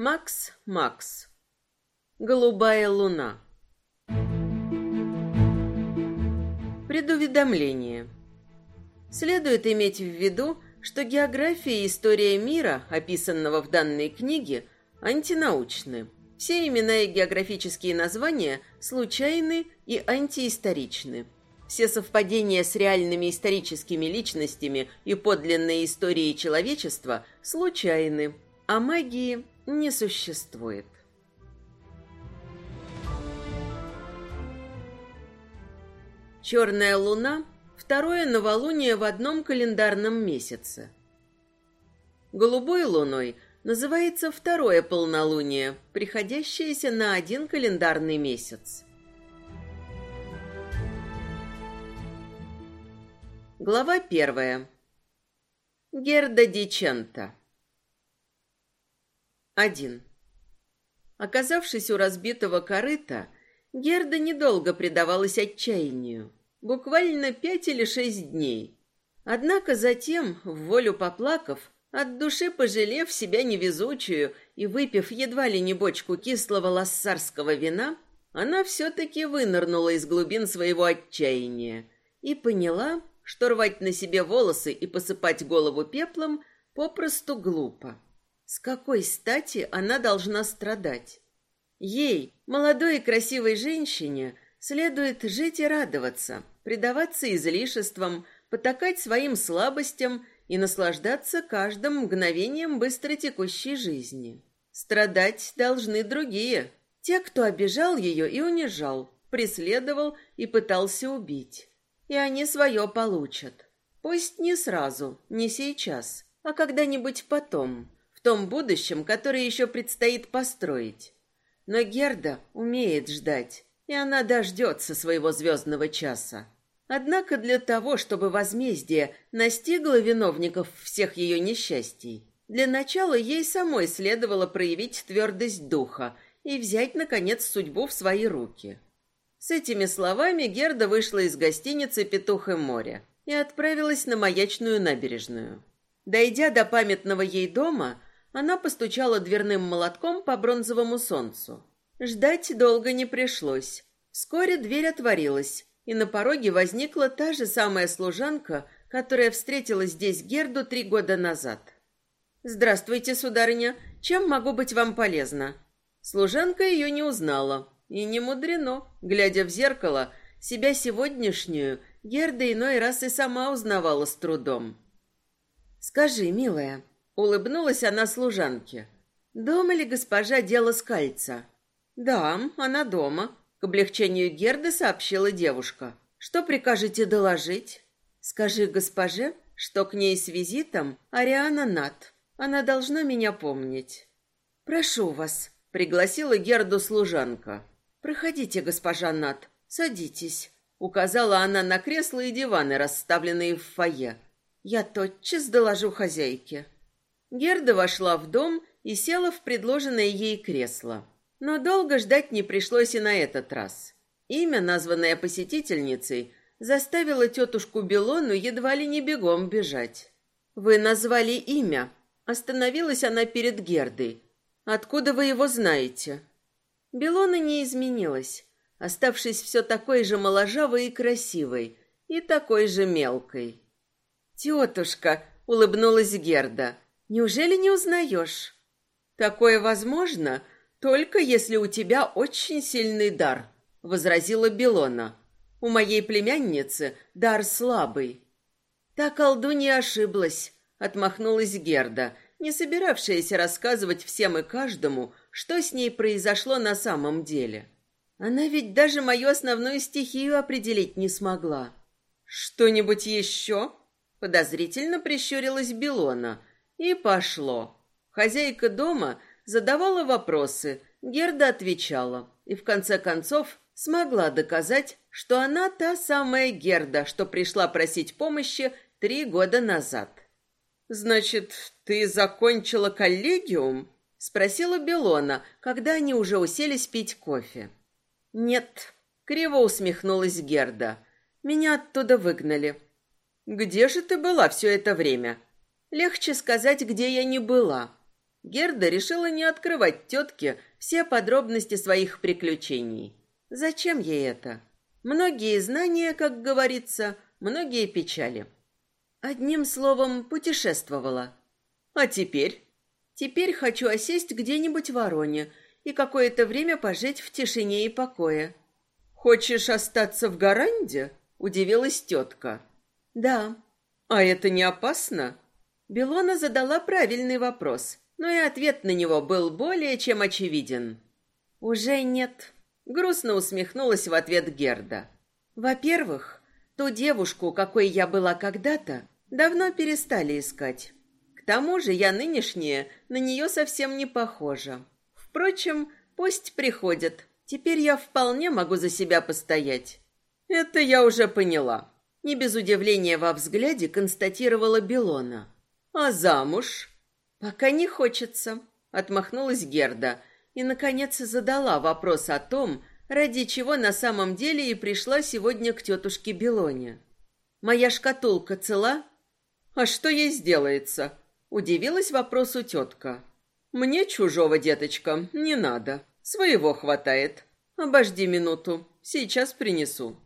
Макс Макс. Голубая луна. Предуведомление. Следует иметь в виду, что география и история мира, описанного в данной книге, антинаучны. Все имена и географические названия случайны и антиисторичны. Все совпадения с реальными историческими личностями и подлинной историей человечества случайны, а магии не существует. Черная луна – второе новолуние в одном календарном месяце. Голубой луной называется второе полнолуние, приходящееся на один календарный месяц. Глава первая. Герда Дичента. Один. Оказавшись у разбитого корыта, Герда недолго предавалась отчаянию буквально пять или шесть дней. Однако затем, в волю поплакав, от души пожалев себя невезучую и выпив едва ли не бочку кислого лассарского вина, она все-таки вынырнула из глубин своего отчаяния и поняла, что рвать на себе волосы и посыпать голову пеплом попросту глупо. С какой стати она должна страдать? Ей, молодой и красивой женщине, Следует жить и радоваться, предаваться излишествам, потакать своим слабостям и наслаждаться каждым мгновением быстротекущей жизни. Страдать должны другие, те, кто обижал ее и унижал, преследовал и пытался убить. И они свое получат. Пусть не сразу, не сейчас, а когда-нибудь потом, том будущем, которое еще предстоит построить. Но Герда умеет ждать, и она дождется своего звездного часа. Однако для того, чтобы возмездие настигло виновников всех ее несчастий, для начала ей самой следовало проявить твердость духа и взять, наконец, судьбу в свои руки. С этими словами Герда вышла из гостиницы «Петух и море» и отправилась на маячную набережную. Дойдя до памятного ей дома, она постучала дверным молотком по бронзовому солнцу. Ждать долго не пришлось. Вскоре дверь отворилась, и на пороге возникла та же самая служанка, которая встретила здесь Герду три года назад. «Здравствуйте, сударыня. Чем могу быть вам полезна?» Служанка ее не узнала. И не мудрено. Глядя в зеркало, себя сегодняшнюю Герда иной раз и сама узнавала с трудом. «Скажи, милая», — улыбнулась она служанке, — «дома ли госпожа дело скальца?» «Да, она дома», — к облегчению Герды сообщила девушка. «Что прикажете доложить?» «Скажи госпоже, что к ней с визитом Ариана Нат. Она должна меня помнить». «Прошу вас», — пригласила Герду служанка. «Проходите, госпожа Нат, садитесь», — указала она на кресла и диваны, расставленные в фойе. «Я тотчас доложу хозяйке». Герда вошла в дом и села в предложенное ей кресло. Но долго ждать не пришлось и на этот раз. Имя, названное посетительницей, заставило тетушку Белону едва ли не бегом бежать. «Вы назвали имя?» Остановилась она перед Гердой. «Откуда вы его знаете?» Белона не изменилась, оставшись все такой же моложавой и красивой, и такой же мелкой. «Тетушка!» — улыбнулась Герда. «Неужели не узнаешь?» «Такое возможно?» Только если у тебя очень сильный дар, возразила Белона. У моей племянницы дар слабый. Та колдунья ошиблась, отмахнулась Герда, не собиравшаяся рассказывать всем и каждому, что с ней произошло на самом деле. Она ведь даже мою основную стихию определить не смогла. Что-нибудь еще? Подозрительно прищурилась Белона. И пошло. Хозяйка дома задавала вопросы, Герда отвечала и в конце концов смогла доказать, что она та самая Герда, что пришла просить помощи три года назад. «Значит, ты закончила коллегиум?» — спросила Белона, когда они уже уселись пить кофе. «Нет», — криво усмехнулась Герда. «Меня оттуда выгнали». «Где же ты была все это время?» «Легче сказать, где я не была. Герда решила не открывать тетке все подробности своих приключений. Зачем ей это? Многие знания, как говорится, многие печали. Одним словом, путешествовала. А теперь? Теперь хочу осесть где-нибудь в Вороне и какое-то время пожить в тишине и покое. Хочешь остаться в Гаранде? Удивилась тетка. Да. А это не опасно? Белона задала правильный вопрос, но и ответ на него был более чем очевиден. Уже нет. Грустно усмехнулась в ответ Герда. Во-первых, ту девушку, какой я была когда-то, давно перестали искать. К тому же я нынешняя на нее совсем не похожа. Впрочем, пусть приходит. Теперь я вполне могу за себя постоять. Это я уже поняла. Не без удивления во взгляде констатировала Белона. А замуж? Пока не хочется, отмахнулась Герда и наконец задала вопрос о том, ради чего на самом деле и пришла сегодня к тетушке Белоне. «Моя шкатулка цела?» «А что ей сделается?» — удивилась вопросу тетка. «Мне чужого, деточка, не надо. Своего хватает. Обожди минуту, сейчас принесу».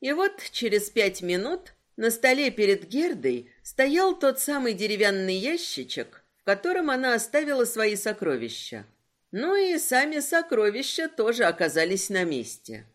И вот через пять минут на столе перед Гердой стоял тот самый деревянный ящичек, в котором она оставила свои сокровища. Ну и сами сокровища тоже оказались на месте.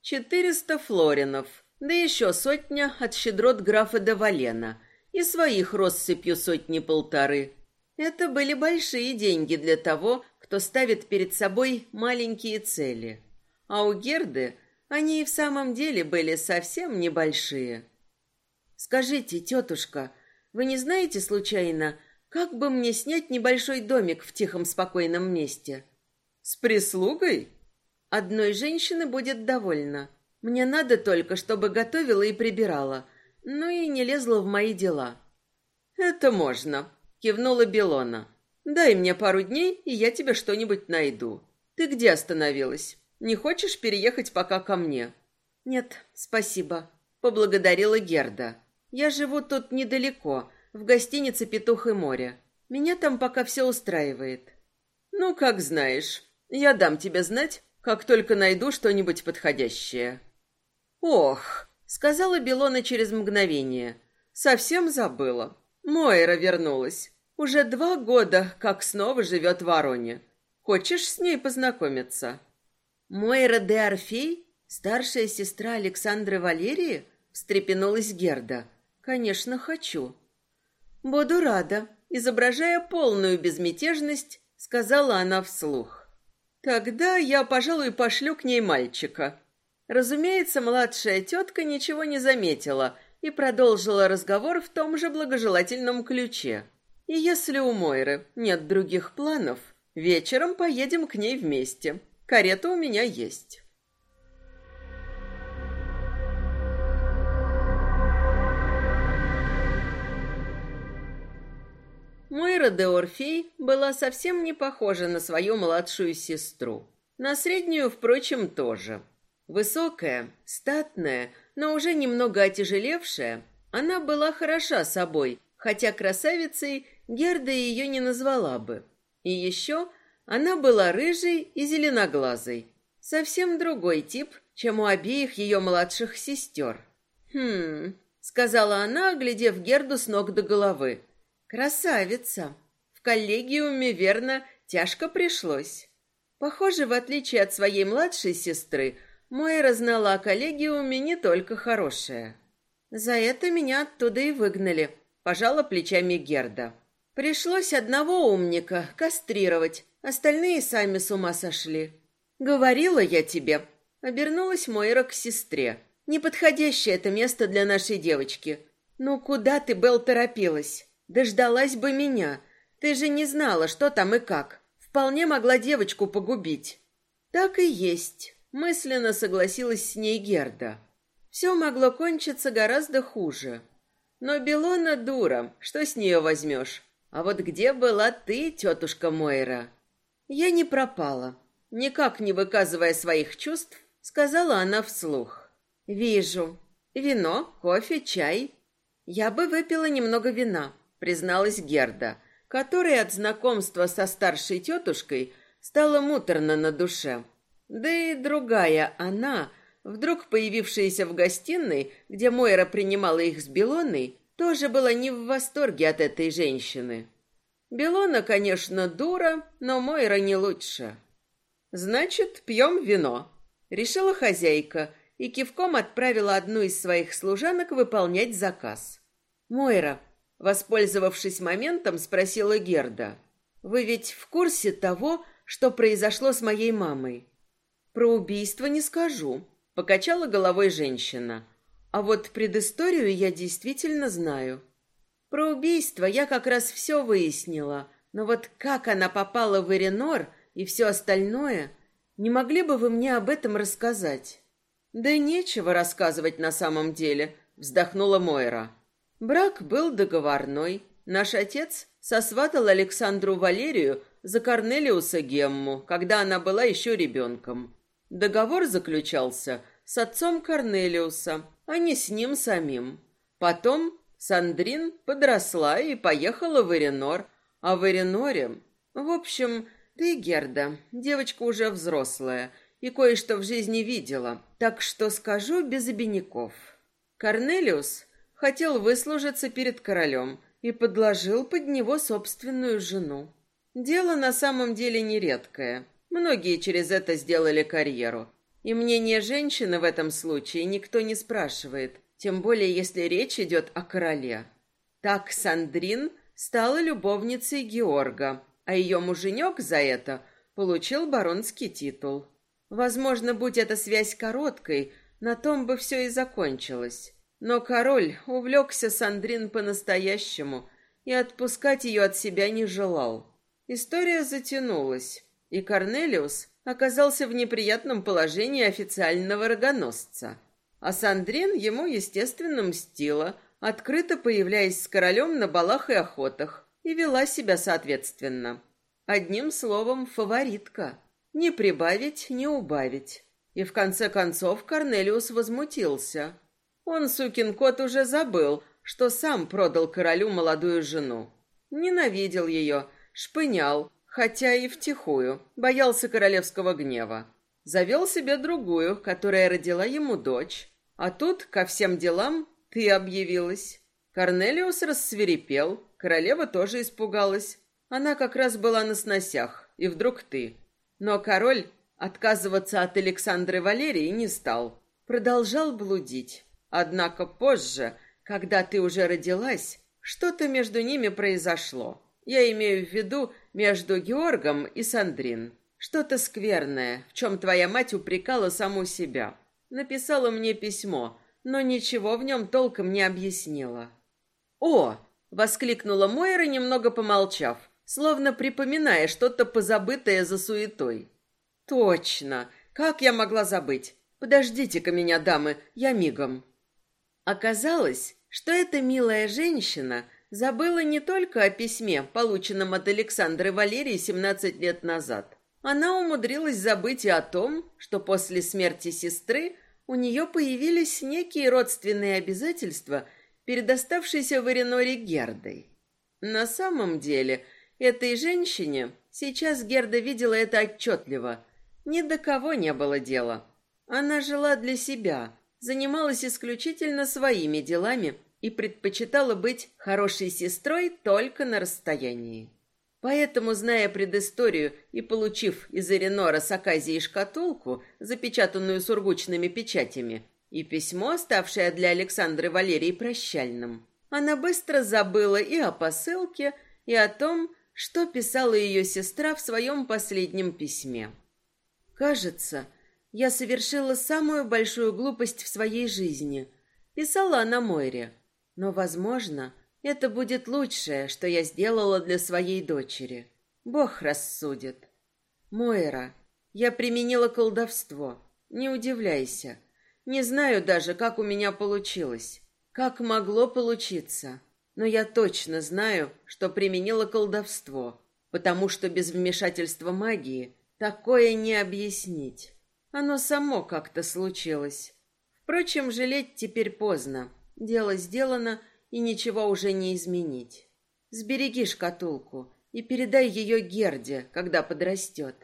Четыреста флоринов, да еще сотня от щедрот графа де Валена и своих россыпью сотни-полторы. Это были большие деньги для того, кто ставит перед собой маленькие цели. А у Герды они и в самом деле были совсем небольшие. «Скажите, тетушка, вы не знаете случайно, как бы мне снять небольшой домик в тихом спокойном месте? С прислугой? Одной женщины будет довольно. Мне надо только, чтобы готовила и прибирала, ну и не лезла в мои дела. Это можно, кивнула Белона. Дай мне пару дней, и я тебе что-нибудь найду. Ты где остановилась? Не хочешь переехать пока ко мне? Нет, спасибо, поблагодарила Герда. Я живу тут недалеко, в гостинице «Петух и море». Меня там пока все устраивает. Ну, как знаешь. Я дам тебе знать, как только найду что-нибудь подходящее. Ох, сказала Белона через мгновение. Совсем забыла. Мойра вернулась. Уже два года, как снова живет в Вороне. Хочешь с ней познакомиться? Мойра де Орфей, старшая сестра Александры Валерии, встрепенулась Герда. Конечно, хочу. «Буду рада», — изображая полную безмятежность, сказала она вслух. «Тогда я, пожалуй, пошлю к ней мальчика». Разумеется, младшая тетка ничего не заметила и продолжила разговор в том же благожелательном ключе. «И если у Мойры нет других планов, вечером поедем к ней вместе. Карета у меня есть». Мойра де Орфей была совсем не похожа на свою младшую сестру. На среднюю, впрочем, тоже. Высокая, статная, но уже немного отяжелевшая, она была хороша собой, хотя красавицей Герда ее не назвала бы. И еще она была рыжей и зеленоглазой. Совсем другой тип, чем у обеих ее младших сестер. «Хм...» — сказала она, оглядев Герду с ног до головы. Красавица. В коллегиуме, верно, тяжко пришлось. Похоже, в отличие от своей младшей сестры, Мойра знала о коллегиуме не только хорошее. За это меня оттуда и выгнали, пожала плечами Герда. Пришлось одного умника кастрировать, остальные сами с ума сошли. Говорила я тебе, обернулась Мойра к сестре. Неподходящее это место для нашей девочки. Ну куда ты, Белл, торопилась? Дождалась бы меня. Ты же не знала, что там и как. Вполне могла девочку погубить. Так и есть. Мысленно согласилась с ней Герда. Все могло кончиться гораздо хуже. Но Белона дура, что с нее возьмешь? А вот где была ты, тетушка Мойра? Я не пропала. Никак не выказывая своих чувств, сказала она вслух. Вижу. Вино, кофе, чай. Я бы выпила немного вина, призналась Герда. которой от знакомства со старшей тетушкой стало муторно на душе. Да и другая она, вдруг появившаяся в гостиной, где Мойра принимала их с Белоной, тоже была не в восторге от этой женщины. Белона, конечно, дура, но Мойра не лучше. Значит, пьем вино, решила хозяйка и кивком отправила одну из своих служанок выполнять заказ. Мойра, воспользовавшись моментом, спросила Герда: "Вы ведь в курсе того, что произошло с моей мамой?" "Про убийство не скажу", покачала головой женщина. "А вот предысторию я действительно знаю. Про убийство я как раз все выяснила, но вот как она попала в Эренор и все остальное, не могли бы вы мне об этом рассказать? Да нечего рассказывать на самом деле, вздохнула Мойра. Брак был договорной. Наш отец сосватал Александру Валерию за Корнелиуса Гемму, когда она была еще ребенком. Договор заключался с отцом Корнелиуса, а не с ним самим. Потом Сандрин подросла и поехала в Эренор, а в Эреноре... В общем, ты, Герда, девочка уже взрослая и кое-что в жизни видела, так что скажу без обиняков. Корнелиус хотел выслужиться перед королем и подложил под него собственную жену. Дело на самом деле нередкое. Многие через это сделали карьеру. И мнение женщины в этом случае никто не спрашивает, тем более если речь идет о короле. Так Сандрин стала любовницей Георга, а ее муженек за это получил баронский титул. Возможно, будь эта связь короткой, на том бы все и закончилось. Но король увлекся Сандрин по-настоящему и отпускать ее от себя не желал. История затянулась, и Корнелиус оказался в неприятном положении официального рогоносца. А Сандрин ему, естественно, мстила, открыто появляясь с королем на балах и охотах, и вела себя соответственно. Одним словом, фаворитка. Не прибавить, не убавить. И в конце концов Корнелиус возмутился. Он, сукин кот, уже забыл, что сам продал королю молодую жену. Ненавидел ее, шпынял, хотя и втихую, боялся королевского гнева. Завел себе другую, которая родила ему дочь. А тут ко всем делам ты объявилась. Корнелиус рассверепел, Королева тоже испугалась. Она как раз была на сносях, и вдруг ты. Но король отказываться от Александры Валерии не стал. Продолжал блудить. Однако позже, когда ты уже родилась, что-то между ними произошло. Я имею в виду между Георгом и Сандрин. Что-то скверное, в чем твоя мать упрекала саму себя. Написала мне письмо, но ничего в нем толком не объяснила. О, воскликнула Мойра, немного помолчав, словно припоминая что-то позабытое за суетой. Точно, как я могла забыть? Подождите-ка меня, дамы, я мигом. Оказалось, что эта милая женщина забыла не только о письме, полученном от Александры Валерии 17 лет назад. Она умудрилась забыть и о том, что после смерти сестры у нее появились некие родственные обязательства – перед оставшейся в Эреноре Гердой. На самом деле, этой женщине сейчас Герда видела это отчетливо. Ни до кого не было дела. Она жила для себя, занималась исключительно своими делами и предпочитала быть хорошей сестрой только на расстоянии. Поэтому, зная предысторию и получив из Эренора с Аказией шкатулку, запечатанную сургучными печатями, и письмо, ставшее для Александры Валерии прощальным. Она быстро забыла и о посылке, и о том, что писала ее сестра в своем последнем письме. «Кажется, я совершила самую большую глупость в своей жизни», — писала она Мойре. «Но, возможно, это будет лучшее, что я сделала для своей дочери. Бог рассудит». «Мойра, я применила колдовство. Не удивляйся. Не знаю даже, как у меня получилось. Как могло получиться. Но я точно знаю, что применила колдовство, потому что без вмешательства магии такое не объяснить. Оно само как-то случилось. Впрочем, жалеть теперь поздно. Дело сделано, и ничего уже не изменить. Сбереги шкатулку и передай ее Герде, когда подрастет.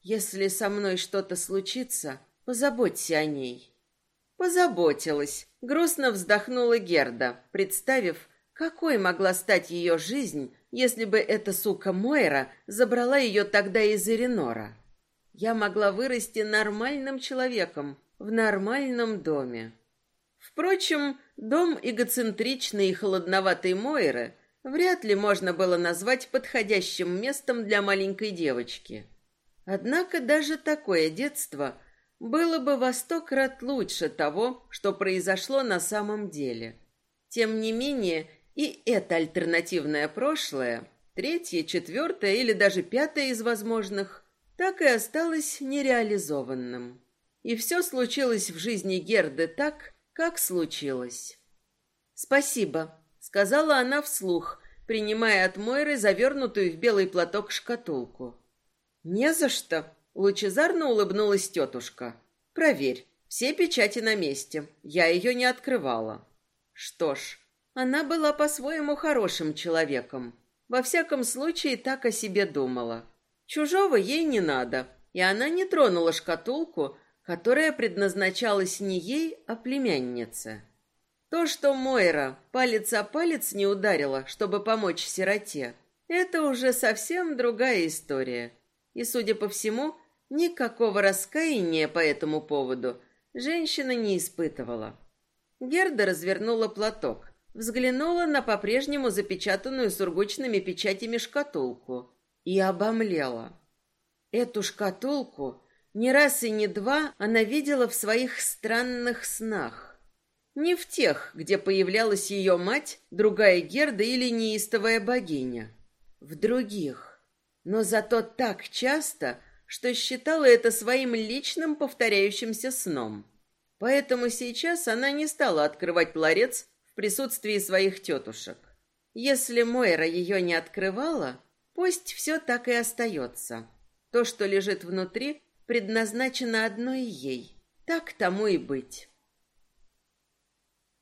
Если со мной что-то случится, позаботься о ней». Позаботилась. Грустно вздохнула Герда, представив, какой могла стать ее жизнь, если бы эта сука Мойра забрала ее тогда из Иринора. Я могла вырасти нормальным человеком в нормальном доме. Впрочем, дом эгоцентричной и холодноватой Мойры вряд ли можно было назвать подходящим местом для маленькой девочки. Однако даже такое детство было бы во сто крат лучше того, что произошло на самом деле. Тем не менее, и это альтернативное прошлое, третье, четвертое или даже пятое из возможных, так и осталось нереализованным. И все случилось в жизни Герды так, как случилось. «Спасибо», — сказала она вслух, принимая от Мойры завернутую в белый платок шкатулку. «Не за что», — лучезарно улыбнулась тетушка. «Проверь, все печати на месте. Я ее не открывала». Что ж, она была по-своему хорошим человеком. Во всяком случае, так о себе думала. Чужого ей не надо, и она не тронула шкатулку, которая предназначалась не ей, а племяннице. То, что Мойра палец о палец не ударила, чтобы помочь сироте, это уже совсем другая история. И, судя по всему, никакого раскаяния по этому поводу женщина не испытывала. Герда развернула платок взглянула на по-прежнему запечатанную сургучными печатями шкатулку и обомлела. Эту шкатулку не раз и не два она видела в своих странных снах. Не в тех, где появлялась ее мать, другая Герда или неистовая богиня. В других. Но зато так часто, что считала это своим личным повторяющимся сном. Поэтому сейчас она не стала открывать ларец присутствии своих тетушек. Если Мойра ее не открывала, пусть все так и остается. То, что лежит внутри, предназначено одной ей. Так тому и быть.